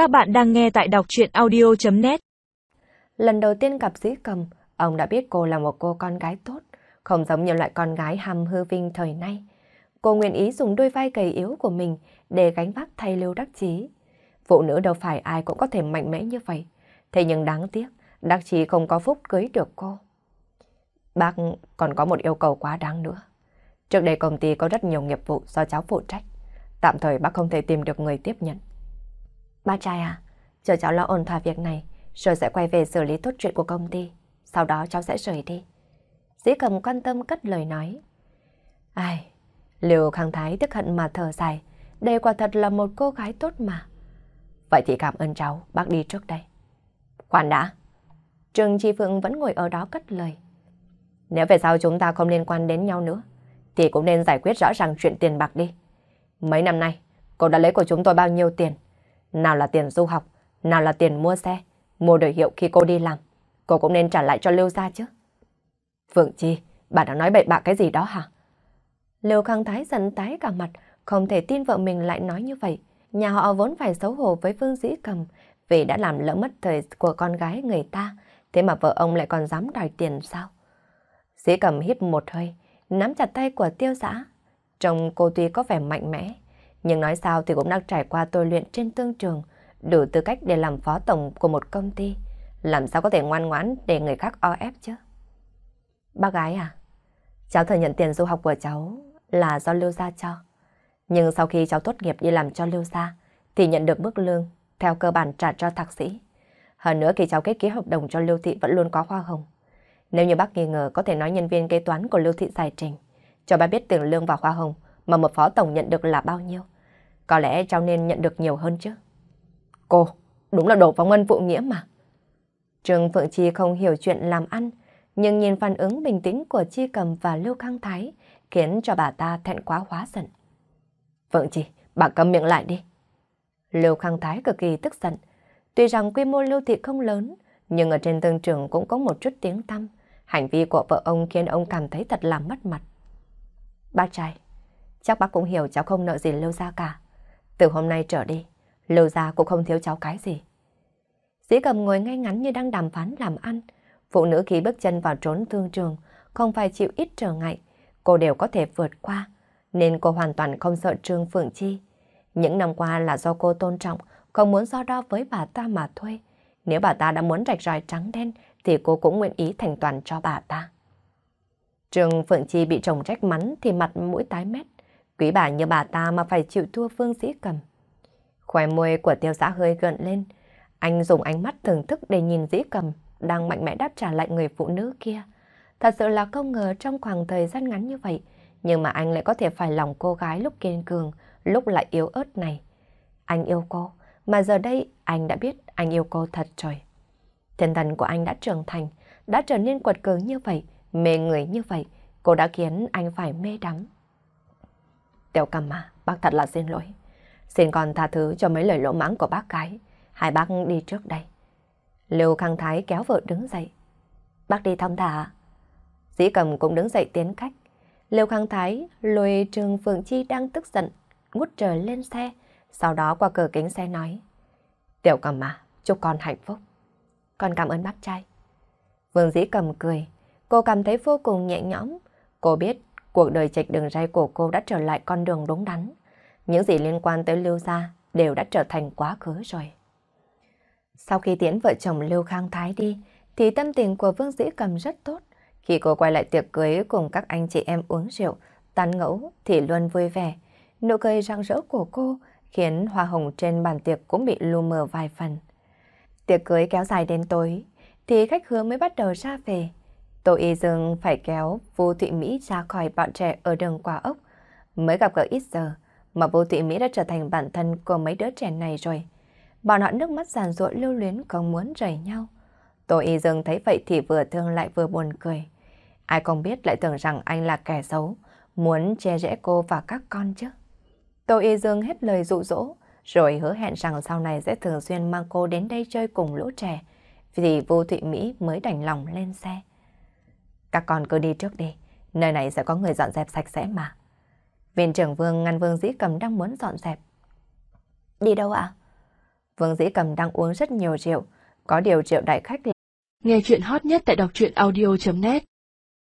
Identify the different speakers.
Speaker 1: Các bạn đang nghe tại đọc chuyện audio.net
Speaker 2: Lần đầu tiên gặp dĩ cầm, ông đã biết cô là một cô con gái tốt, không giống như loại con gái hàm hư vinh thời nay. Cô nguyện ý dùng đôi vai gầy yếu của mình để gánh vác thay lưu đắc chí. Phụ nữ đâu phải ai cũng có thể mạnh mẽ như vậy. Thế nhưng đáng tiếc, đắc chí không có phúc cưới được cô. Bác còn có một yêu cầu quá đáng nữa. Trước đây công ty có rất nhiều nghiệp vụ do cháu phụ trách. Tạm thời bác không thể tìm được người tiếp nhận. Bác trai à, chờ cháu lo ổn thỏa việc này, rồi sẽ quay về xử lý tốt chuyện của công ty. Sau đó cháu sẽ rời đi. Dĩ cầm quan tâm cất lời nói. Ai, liều khang thái tức hận mà thở dài. Đây quả thật là một cô gái tốt mà. Vậy thì cảm ơn cháu, bác đi trước đây. Khoan đã. Trường Chi Phượng vẫn ngồi ở đó cất lời. Nếu về sau chúng ta không liên quan đến nhau nữa, thì cũng nên giải quyết rõ ràng chuyện tiền bạc đi. Mấy năm nay, cô đã lấy của chúng tôi bao nhiêu tiền? Nào là tiền du học, nào là tiền mua xe, mua đời hiệu khi cô đi làm. Cô cũng nên trả lại cho Lưu gia chứ. Phượng Chi, bà đã nói bậy bạ cái gì đó hả? Lưu Khang Thái giận tái cả mặt, không thể tin vợ mình lại nói như vậy. Nhà họ vốn phải xấu hổ với Vương Dĩ Cầm vì đã làm lỡ mất thời của con gái người ta. Thế mà vợ ông lại còn dám đòi tiền sao? Dĩ Cầm hít một hơi, nắm chặt tay của tiêu giã. Trông cô tuy có vẻ mạnh mẽ, nhưng nói sao thì cũng đang trải qua tôi luyện trên tương trường, đủ tư cách để làm phó tổng của một công ty. Làm sao có thể ngoan ngoãn để người khác o ép chứ? Bác gái à, cháu thừa nhận tiền du học của cháu là do Lưu Gia cho. Nhưng sau khi cháu tốt nghiệp đi làm cho Lưu Gia, thì nhận được mức lương theo cơ bản trả cho thạc sĩ. Hơn nữa khi cháu kết ký hợp đồng cho Lưu Thị vẫn luôn có hoa hồng. Nếu như bác nghi ngờ có thể nói nhân viên kế toán của Lưu Thị giải trình, cho bác biết tiền lương và hoa hồng mà một phó tổng nhận được là bao nhiêu. Có lẽ cháu nên nhận được nhiều hơn chứ. Cô, đúng là đổ phóng ân phụ nghĩa mà. Trương Phượng Chi không hiểu chuyện làm ăn, nhưng nhìn phản ứng bình tĩnh của Chi Cầm và Lưu Khang Thái khiến cho bà ta thẹn quá hóa giận. Phượng Chi, bà cầm miệng lại đi. Lưu Khang Thái cực kỳ tức giận. Tuy rằng quy mô lưu thị không lớn, nhưng ở trên tương trường cũng có một chút tiếng tăm. Hành vi của vợ ông khiến ông cảm thấy thật là mất mặt. Bác trai, chắc bác cũng hiểu cháu không nợ gì Lưu Gia cả. Từ hôm nay trở đi, Lưu Gia cũng không thiếu cháu cái gì. Dĩ cầm ngồi ngay ngắn như đang đàm phán làm ăn. Phụ nữ khi bước chân vào trốn thương trường, không phải chịu ít trở ngại, cô đều có thể vượt qua, nên cô hoàn toàn không sợ Trương Phượng Chi. Những năm qua là do cô tôn trọng, không muốn so đo với bà ta mà thôi. Nếu bà ta đã muốn rạch ròi trắng đen, thì cô cũng nguyện ý thành toàn cho bà ta. Trương Phượng Chi bị chồng trách mắn thì mặt mũi tái mét. Quý bà như bà ta mà phải chịu thua Phương Dĩ Cầm. Khoai môi của tiêu xã hơi gợn lên. Anh dùng ánh mắt thưởng thức để nhìn Dĩ Cầm đang mạnh mẽ đáp trả lại người phụ nữ kia. Thật sự là không ngờ trong khoảng thời gian ngắn như vậy, nhưng mà anh lại có thể phải lòng cô gái lúc kiên cường, lúc lại yếu ớt này. Anh yêu cô, mà giờ đây anh đã biết anh yêu cô thật rồi. Thiên thần của anh đã trưởng thành, đã trở nên quật cường như vậy, mê người như vậy, cô đã khiến anh phải mê đắm. Tiểu cầm à, bác thật là xin lỗi. Xin con tha thứ cho mấy lời lỗ mãng của bác gái. Hai bác đi trước đây. Lưu Khang Thái kéo vợ đứng dậy. Bác đi thong thả. Dĩ cầm cũng đứng dậy tiến khách. Lưu Khang Thái lùi Trương Phượng Chi đang tức giận, ngút trời lên xe. Sau đó qua cửa kính xe nói. Tiểu cầm à, chúc con hạnh phúc. Con cảm ơn bác trai. Vương dĩ cầm cười. Cô cảm thấy vô cùng nhẹ nhõm. Cô biết cuộc đời trạch đường ray của cô đã trở lại con đường đúng đắn. Những gì liên quan tới Lưu Gia đều đã trở thành quá khứ rồi. Sau khi tiễn vợ chồng Lưu Khang Thái đi, thì tâm tình của Vương Dĩ Cầm rất tốt. Khi cô quay lại tiệc cưới cùng các anh chị em uống rượu, tán ngẫu thì luôn vui vẻ. Nụ cười rạng rỡ của cô khiến hoa hồng trên bàn tiệc cũng bị lu mờ vài phần. Tiệc cưới kéo dài đến tối, thì khách hứa mới bắt đầu ra về. Tô Y Dương phải kéo Vô Thụy Mỹ ra khỏi bọn trẻ ở đường quả ốc. Mới gặp gỡ ít giờ, mà Vô Thụy Mỹ đã trở thành bản thân của mấy đứa trẻ này rồi. Bọn họ nước mắt giàn ruộng lưu luyến không muốn rời nhau. Tô Y Dương thấy vậy thì vừa thương lại vừa buồn cười. Ai không biết lại tưởng rằng anh là kẻ xấu, muốn che rẽ cô và các con chứ. Tô Y Dương hết lời dụ dỗ, rồi hứa hẹn rằng sau này sẽ thường xuyên mang cô đến đây chơi cùng lũ trẻ, vì Vô Thụy Mỹ mới đành lòng lên xe. Các con cứ đi trước đi, nơi này sẽ có người dọn dẹp sạch sẽ mà. Viên trưởng Vương ngăn Vương Dĩ Cầm đang muốn dọn dẹp. Đi đâu ạ? Vương Dĩ Cầm đang uống rất nhiều rượu, có điều rượu đại khách là...
Speaker 3: Nghe chuyện hot nhất tại đọc truyện audio.net